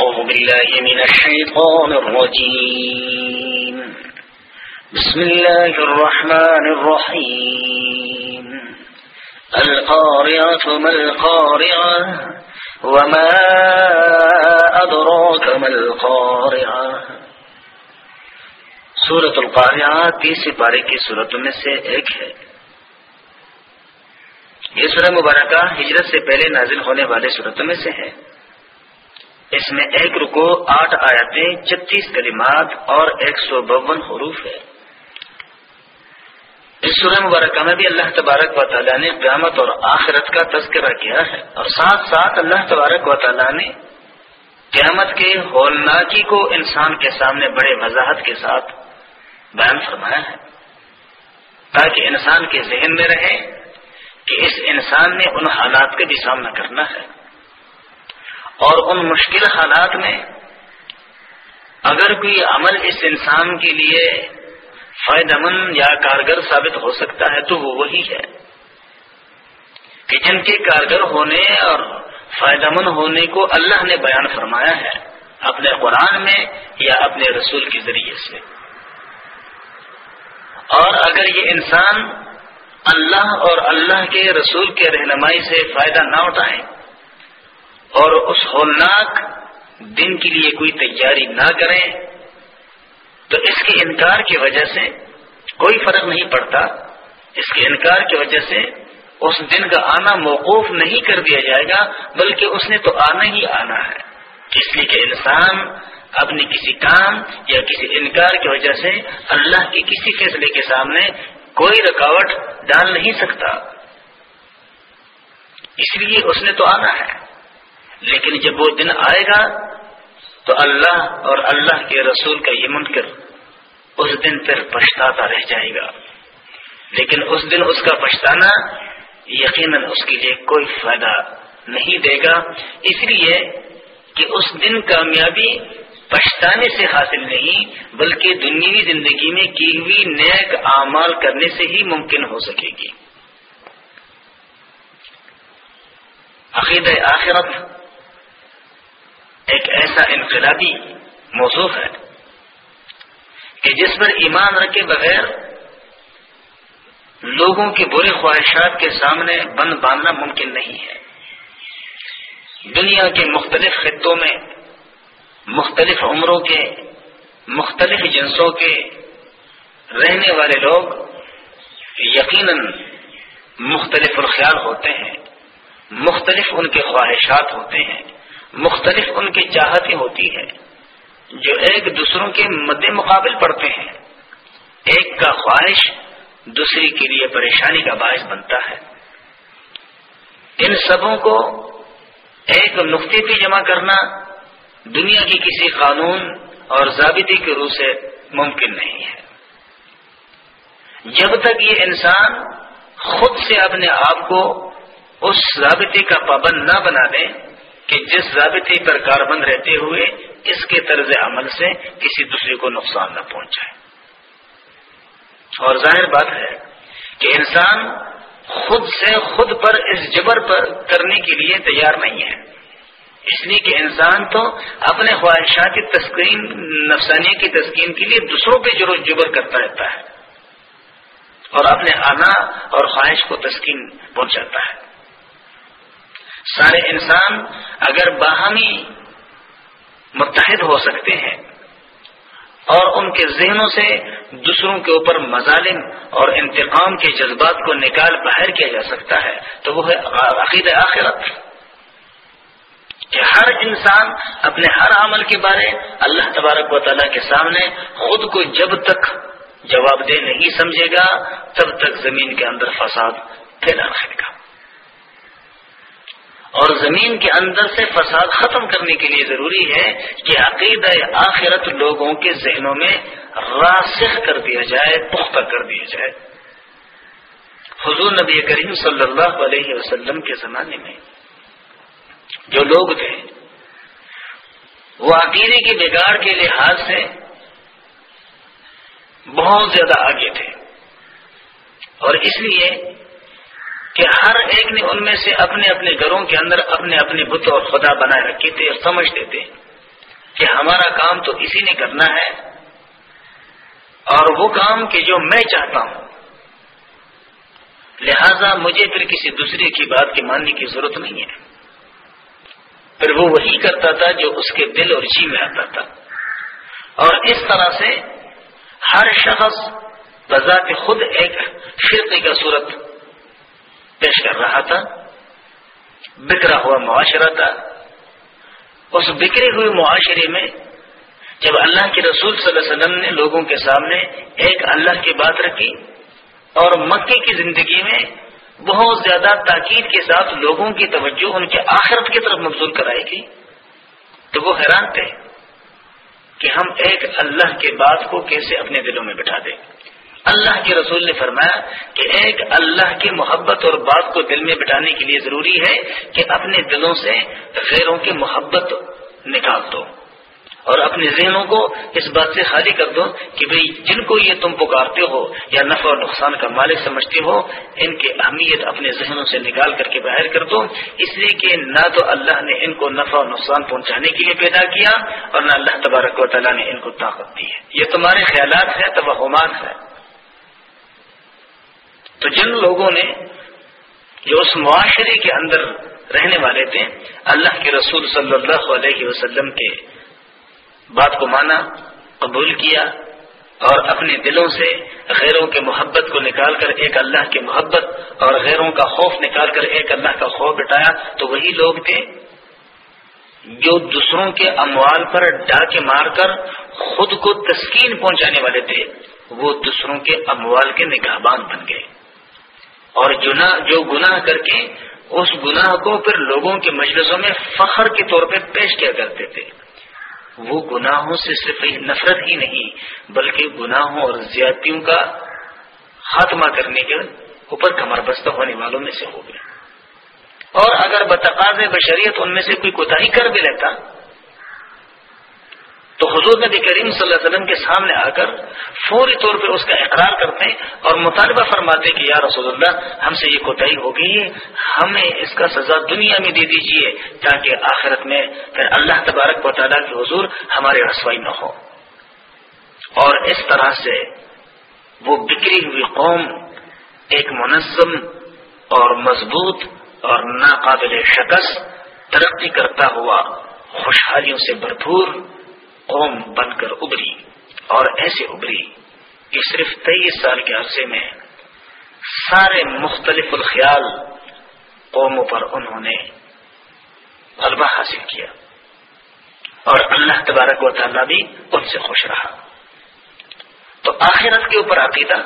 أعوذ بالله من الشيطان الرجيم. بسم الله الرحمن الرحيم. القارعة ما القارعة وما أدراك ما القارعة. سورة القارعة تیسری پارے کی صورتوں میں سے ایک ہے. یہ سورہ مبارکہ ہجرت سے پہلے نازل ہونے والے صورتوں میں سے ہے. اس میں ایک رکو آٹھ آیتیں، چھتیس کلمات اور ایک سو بون حروف ہے۔ اس سورہ مبارکہ میں بھی اللہ تبارک و تعالیٰ نے قیامت اور آخرت کا تذکرہ کیا ہے۔ اور ساتھ ساتھ اللہ تبارک و تعالیٰ نے قیامت کے ہولناکی کو انسان کے سامنے بڑے وضاحت کے ساتھ بیان فرمایا ہے۔ تاکہ انسان کے ذہن میں رہے کہ اس انسان نے ان حالات کا بھی سامنا کرنا ہے۔ اور ان مشکل حالات میں اگر کوئی عمل اس انسان کے لیے فائدہ مند یا کارگر ثابت ہو سکتا ہے تو وہ وہی ہے کہ جن کے کارگر ہونے اور فائدہ مند ہونے کو اللہ نے بیان فرمایا ہے اپنے قرآن میں یا اپنے رسول کے ذریعے سے۔ اور اگر یہ انسان اللہ اور اللہ کے رسول کے رہنمائی سے فائدہ نہ اٹھائے اور اس ہولناک دن کے لیے کوئی تیاری نہ کریں تو اس کے انکار کی وجہ سے کوئی فرق نہیں پڑتا۔ اس کے انکار کی وجہ سے اس دن کا آنا موقوف نہیں کر دیا جائے گا، بلکہ اس نے تو آنا ہی آنا ہے۔ اس لیے کہ انسان اپنے کسی کام یا کسی انکار کی وجہ سے اللہ کے کسی فیصلے کے سامنے کوئی رکاوٹ ڈال نہیں سکتا۔ اس لیے اس نے تو آنا ہے۔ لیکن جب وہ دن آئے گا، تو اللہ اور اللہ کے رسول کا یہ منکر اس دن پھر پچھتاتا رہ جائے گا۔ لیکن اس دن اس کا پچھتانا یقیناً اس کے لیے کوئی فائدہ نہیں دے گا۔ اس لیے کہ اس دن کامیابی پچھتانے سے حاصل نہیں، بلکہ دنیوی زندگی میں کی ہوئی نیک اعمال کرنے سے ہی ممکن ہو سکے گی۔ عقید آخرت ایک ایسا انقلابی موضوع ہے کہ جس پر ایمان رکھے بغیر لوگوں کی برے خواہشات کے سامنے بند باندھنا ممکن نہیں ہے۔ دنیا کے مختلف خطوں میں، مختلف عمروں کے، مختلف جنسوں کے رہنے والے لوگ یقیناً مختلف الخیال ہوتے ہیں، مختلف ان کے خواہشات ہوتے ہیں۔ مختلف ان کی چاہتیں ہوتی ہے جو ایک دوسروں کے مد مقابل پڑتے ہیں۔ ایک کا خواہش دوسری کے لیے پریشانی کا باعث بنتا ہے۔ ان سبوں کو ایک نقطے پہ جمع کرنا دنیا کی کسی قانون اور ضابطے کے روح سے ممکن نہیں ہے۔ جب تک یہ انسان خود سے اپنے آپ کو اس ضابطے کا پابند نہ بنا دیں کہ جس ضابطے پر کاربند رہتے ہوئے اس کے طرز عمل سے کسی دوسرے کو نقصان نہ پہنچائے۔ اور ظاہر بات ہے کہ انسان خود سے خود پر اس جبر پر کرنے کے لیے تیار نہیں ہے۔ اس لیے کہ انسان تو اپنے خواہشات کی تسکین نفسانی کی تسکین کے لیے دوسروں پہ جرو جبر کرتا رہتا ہے اور اپنے آنا اور خواہش کو تسکین پہنچاتا ہے۔ سارے انسان اگر باہمی متحد ہو سکتے ہیں اور ان کے ذہنوں سے دوسروں کے اوپر مظالم اور انتقام کے جذبات کو نکال باہر کیا جا سکتا ہے، تو وہ ہے عقید آخرت۔ کہ ہر انسان اپنے ہر عمل کے بارے اللہ تبارک و تعالیٰ کے سامنے خود کو جب تک جواب دہ نہیں سمجھے گا، تب تک زمین کے اندر فساد پھیلا رہے گا۔ اور زمین کے اندر سے فساد ختم کرنے کے لیے ضروری ہے کہ عقید آخرت لوگوں کے ذہنوں میں راسخ کر دیا جائے، پختہ کر دیا جائے۔ حضور نبی کریم صلی اللہ علیہ وسلم کے زمانے میں جو لوگ تھے، وہ عقیدے کی بگاڑ کے لحاظ سے بہت زیادہ آگے تھے۔ اور اس لیے کہ ہر ایک نے ان میں سے اپنے اپنے گھروں کے اندر اپنے اپنے بت اور خدا بنائے رکھے تھے اور سمجھتے تھے کہ ہمارا کام تو اسی نے کرنا ہے اور وہ کام کہ جو میں چاہتا ہوں۔ لہذا مجھے پھر کسی دوسرے کی بات کی ماننے کی ضرورت نہیں ہے۔ پھر وہ وہی کرتا تھا جو اس کے دل اور جی میں آتا تھا۔ اور اس طرح سے ہر شخص بذات خود ایک فرقے کا صورت پیش کر رہا تھا، بکرا ہوا معاشرہ تھا۔ اس بکھرے ہوئے معاشرے میں جب اللہ کے رسول صلی اللہ علیہ وسلم نے لوگوں کے سامنے ایک اللہ کی بات رکھی اور مکے کی زندگی میں بہت زیادہ تاکید کے ساتھ لوگوں کی توجہ ان کے آخرت کی طرف مبزول کرائے گی تو وہ حیران تھے کہ ہم ایک اللہ کے بات کو کیسے اپنے دلوں میں بٹھا دیں۔ اللہ کے رسول نے فرمایا کہ ایک اللہ کی محبت اور بات کو دل میں بٹھانے کے لیے ضروری ہے کہ اپنے دلوں سے غیروں کی محبت نکال دو اور اپنے ذہنوں کو اس بات سے خالی کر دو کہ بھئی جن کو یہ تم پکارتے ہو یا نفع اور نقصان کا مالک سمجھتے ہو، ان کی اہمیت اپنے ذہنوں سے نکال کر کے باہر کر دو۔ اس لیے کہ نہ تو اللہ نے ان کو نفع اور نقصان پہنچانے کے لیے پیدا کیا اور نہ اللہ تبارک و تعالیٰ نے ان کو طاقت دی ہے۔ یہ تمہارے خیالات ہیں توہمات ہے تو جن لوگوں نے جو اس معاشرے کے اندر رہنے والے تھے، اللہ کے رسول صلی اللہ علیہ وسلم کے بات کو مانا، قبول کیا اور اپنے دلوں سے غیروں کے محبت کو نکال کر ایک اللہ کی محبت اور غیروں کا خوف نکال کر ایک اللہ کا خوف بٹایا تو وہی لوگ تھے جو دوسروں کے اموال پر ڈاکے مار کر خود کو تسکین پہنچانے والے تھے، وہ دوسروں کے اموال کے نگہبان بن گئے۔ اور جو گناہ کر کے اس گناہ کو پھر لوگوں کے مجلسوں میں فخر کے طور پہ پیش کیا کرتے تھے۔ وہ گناہوں سے صرف نفرت ہی نہیں، بلکہ گناہوں اور زیادتیوں کا خاتمہ کرنے کے اوپر کمر بستہ ہونے والوں میں سے ہو گئے۔ اور اگر بتقاض بشریت ان میں سے کوئی کوتا کر بھی لیتا تو حضور نبی کریم صلی اللہ علیہ وسلم کے سامنے آ کر فوری طور پہ اس کا اقرار کرتے اور مطالبہ فرماتے کہ یا رسول اللہ، ہم سے یہ کوتاہی ہو گئی ہے، ہمیں اس کا سزا دنیا میں دے دیجیے تاکہ آخرت میں پھر اللہ تبارک و تعالیٰ کی حضور ہمارے رسوائی نہ ہو۔ اور اس طرح سے وہ بکری ہوئی قوم ایک منظم اور مضبوط اور ناقابل شکست ترقی کرتا ہوا، خوشحالیوں سے بھرپور قوم بن کر ابری اور ایسے ابری کہ صرف تیئیس سال کے عرصے میں سارے مختلف الخیال قوموں پر انہوں نے غلبہ حاصل کیا اور اللہ تبارک و تعالیٰ بھی ان سے خوش رہا۔ تو آخرت کے اوپر عقیدہ،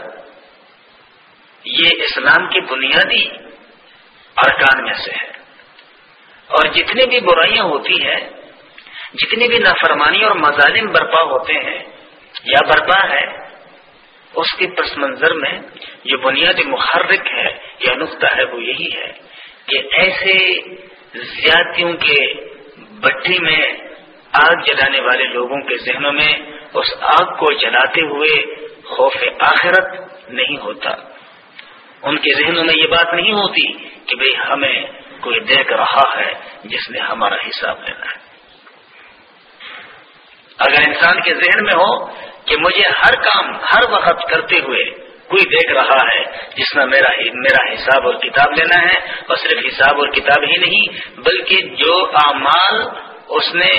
یہ اسلام کی بنیادی ارکان میں سے ہے۔ اور جتنی بھی برائیاں ہوتی ہیں جتنی بھی نافرمانی اور مظالم برپا ہوتے ہیں یا برپا ہے، اس کے پس منظر میں جو بنیادی محرک ہے، یا نقطہ ہے، وہ یہی ہے کہ ایسے زیادتیوں کے بٹھی میں آگ جلانے والے لوگوں کے ذہنوں میں اس آگ کو جلاتے ہوئے خوف آخرت نہیں ہوتا۔ ان کے ذہنوں میں یہ بات نہیں ہوتی کہ بھئی ہمیں کوئی دیکھ رہا ہے جس نے ہمارا حساب لینا ہے۔ اگر انسان کے ذہن میں ہو کہ مجھے ہر کام، ہر وقت کرتے ہوئے کوئی دیکھ رہا ہے، جس میں میرا میرا حساب اور کتاب لینا ہے، اور صرف حساب اور کتاب ہی نہیں، بلکہ جو اعمال اس نے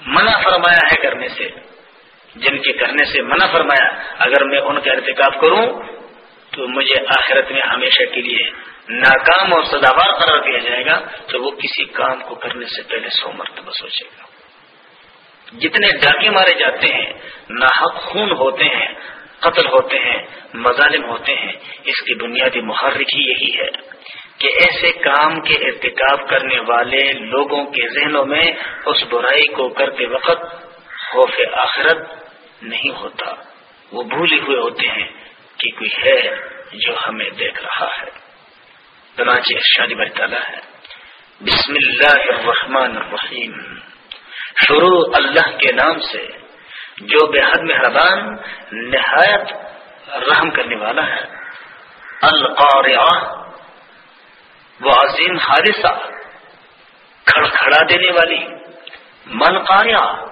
منع فرمایا ہے کرنے سے، جن کے کرنے سے منع فرمایا، اگر میں ان کا ارتکاب کروں، تو مجھے آخرت میں ہمیشہ کے لیے ناکام اور سداوار قرار دیا جائے گا، تو وہ کسی کام کو کرنے سے پہلے سو مرتبہ سوچے گا۔ جتنے ڈاکے مارے جاتے ہیں، ناحق خون ہوتے ہیں، قتل ہوتے ہیں، مظالم ہوتے ہیں، اس کی بنیادی محرک ہی یہی ہے کہ ایسے کام کے ارتکاب کرنے والے لوگوں کے ذہنوں میں اس برائی کو کرتے وقت خوف آخرت نہیں ہوتا۔ وہ بھولے ہوئے ہوتے ہیں کہ کوئی ہے جو ہمیں دیکھ رہا ہے۔ شادی تعالیٰ ہے۔ بسم اللہ الرحمن الرحیم۔ شروع اللہ کے نام سے، جو بے حد مہربان، نہایت رحم کرنے والا ہے۔ القارعہ، وہ عظیم حادثہ، کھڑکھڑا دینے والی۔ من قاریا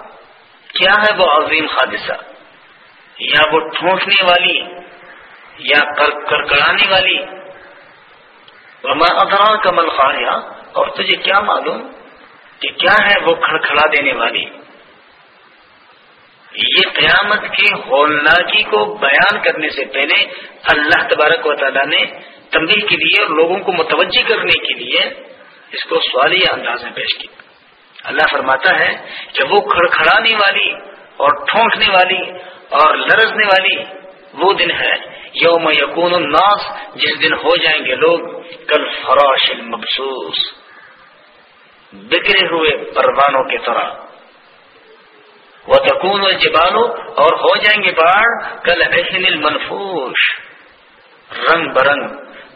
کیا ہے وہ عظیم حادثہ؟ یا وہ ٹھونسنے والی، یا کرکڑانے والی۔ ادرا کا مل قاریا اور تجھے کیا معلوم؟ کہ کیا ہے وہ کھڑکھڑا دینے والی؟ یہ قیامت کی ہولناکی کو بیان کرنے سے پہلے اللہ تبارک و تعالیٰ نے تنبیہ کے لیے اور لوگوں کو متوجہ کرنے کے لیے اس کو سوالیہ انداز میں پیش کیا۔ اللہ فرماتا ہے کہ وہ کھڑکھڑانے والی اور ٹھونکنے والی اور لرزنے والی وہ دن ہے، یوم یقون الناس، جس دن ہو جائیں گے لوگ، کل فراش المبسوس بکھرے ہوئے پروانوں کی طرح۔ وہ تکون الجبالو اور ہو جائیں گے پہاڑ کل احسن المنفوش۔ رنگ برنگ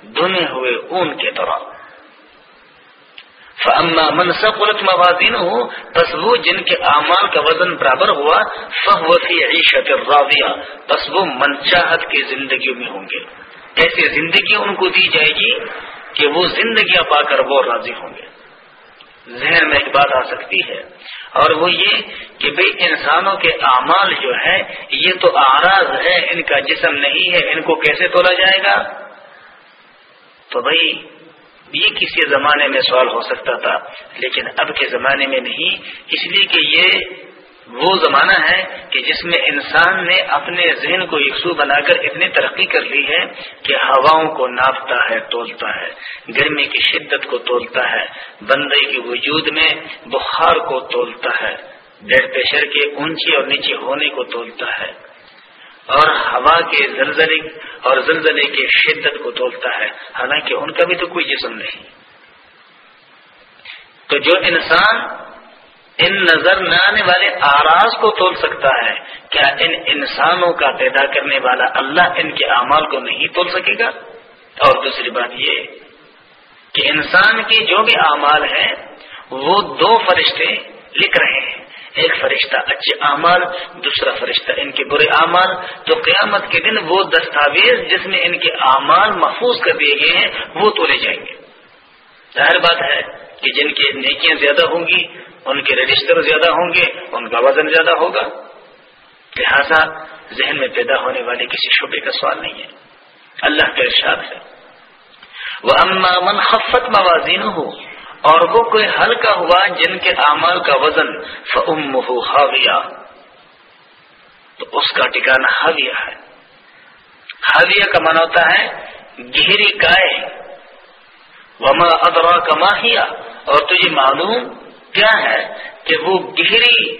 دھنے ہوئے اون کی طرح۔ فاما من ثقلت موازینه پس وہ جن کے اعمال کا وزن برابر ہوا، فهو في عيشه راضيه پس وہ منچاہت کی زندگی میں ہوں گے۔ ایسی زندگی ان کو دی جائے گی کہ وہ زندگیاں پا کر وہ راضی ہوں گے۔ ذہن میں ایک بات آ سکتی ہے۔ اور وہ یہ کہ بھئی انسانوں کے اعمال جو ہے یہ تو آراز ہے ان کا جسم نہیں ہے، ان کو کیسے تولا جائے گا؟ تو بھائی یہ کسی زمانے میں سوال ہو سکتا تھا، لیکن اب کے زمانے میں نہیں۔ اس لیے کہ یہ وہ زمانہ ہے کہ جس میں انسان نے اپنے ذہن کو یکسو بنا کر اتنی ترقی کر لی ہے کہ ہواؤں کو ناپتا ہے، تولتا ہے۔ گرمی کی شدت کو تولتا ہے۔ بندے کے وجود میں بخار کو تولتا ہے۔ بلڈ پریشر کے اونچی اور نیچے ہونے کو تولتا ہے۔ اور ہوا کے زلزلے اور زلزلے کی شدت کو تولتا ہے۔ حالانکہ ان کا بھی تو کوئی جسم نہیں۔ تو جو انسان ان نظر نہ آنے والے آراز کو تول سکتا ہے۔ کیا ان انسانوں کا پیدا کرنے والا اللہ ان کے اعمال کو نہیں تول سکے گا؟ اور دوسری بات یہ کہ انسان کے جو بھی اعمال ہیں، وہ دو فرشتے لکھ رہے ہیں۔ ایک فرشتہ اچھے اعمال، دوسرا فرشتہ ان کے برے اعمال۔ تو قیامت کے دن وہ دستاویز جس میں ان کے اعمال محفوظ کر دیے گئے ہیں، وہ تولے جائیں گے۔ ظاہر بات ہے کہ جن کی نیکیاں زیادہ ہوں گی، ان کے رجسٹر زیادہ ہوں گے، ان کا وزن زیادہ ہوگا۔ لہذا ذہن میں پیدا ہونے والے کسی شعبے کا سوال نہیں ہے۔ اللہ کا ارشاد ہے۔ وہ من خفت موازین ہو اور وہ کوئی ہلکا ہوا جن کے اعمال کا وزن فم ہاویہ تو اس کا ٹھکانا ہاویہ ہے۔ ہاویہ کا من ہوتا ہے، گہری کائے وما ادرا کماہیا اور تجھے معلوم کیا ہے کہ وہ گہری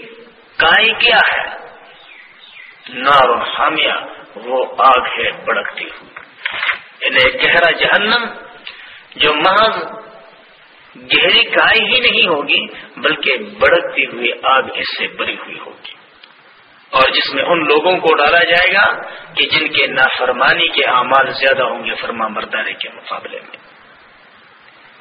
کائی کیا ہے؟ نار حامیہ، وہ آگ ہے بڑکتی ہوئی۔ انہیں گہرا جہنم، جو محض گہری کائی ہی نہیں ہوگی، بلکہ بڑکتی ہوئی آگ اس سے بری ہوئی ہوگی۔ اور جس میں ان لوگوں کو ڈالا جائے گا کہ جن کے نافرمانی کے اعمال زیادہ ہوں گے فرما مردارے کے مقابلے میں۔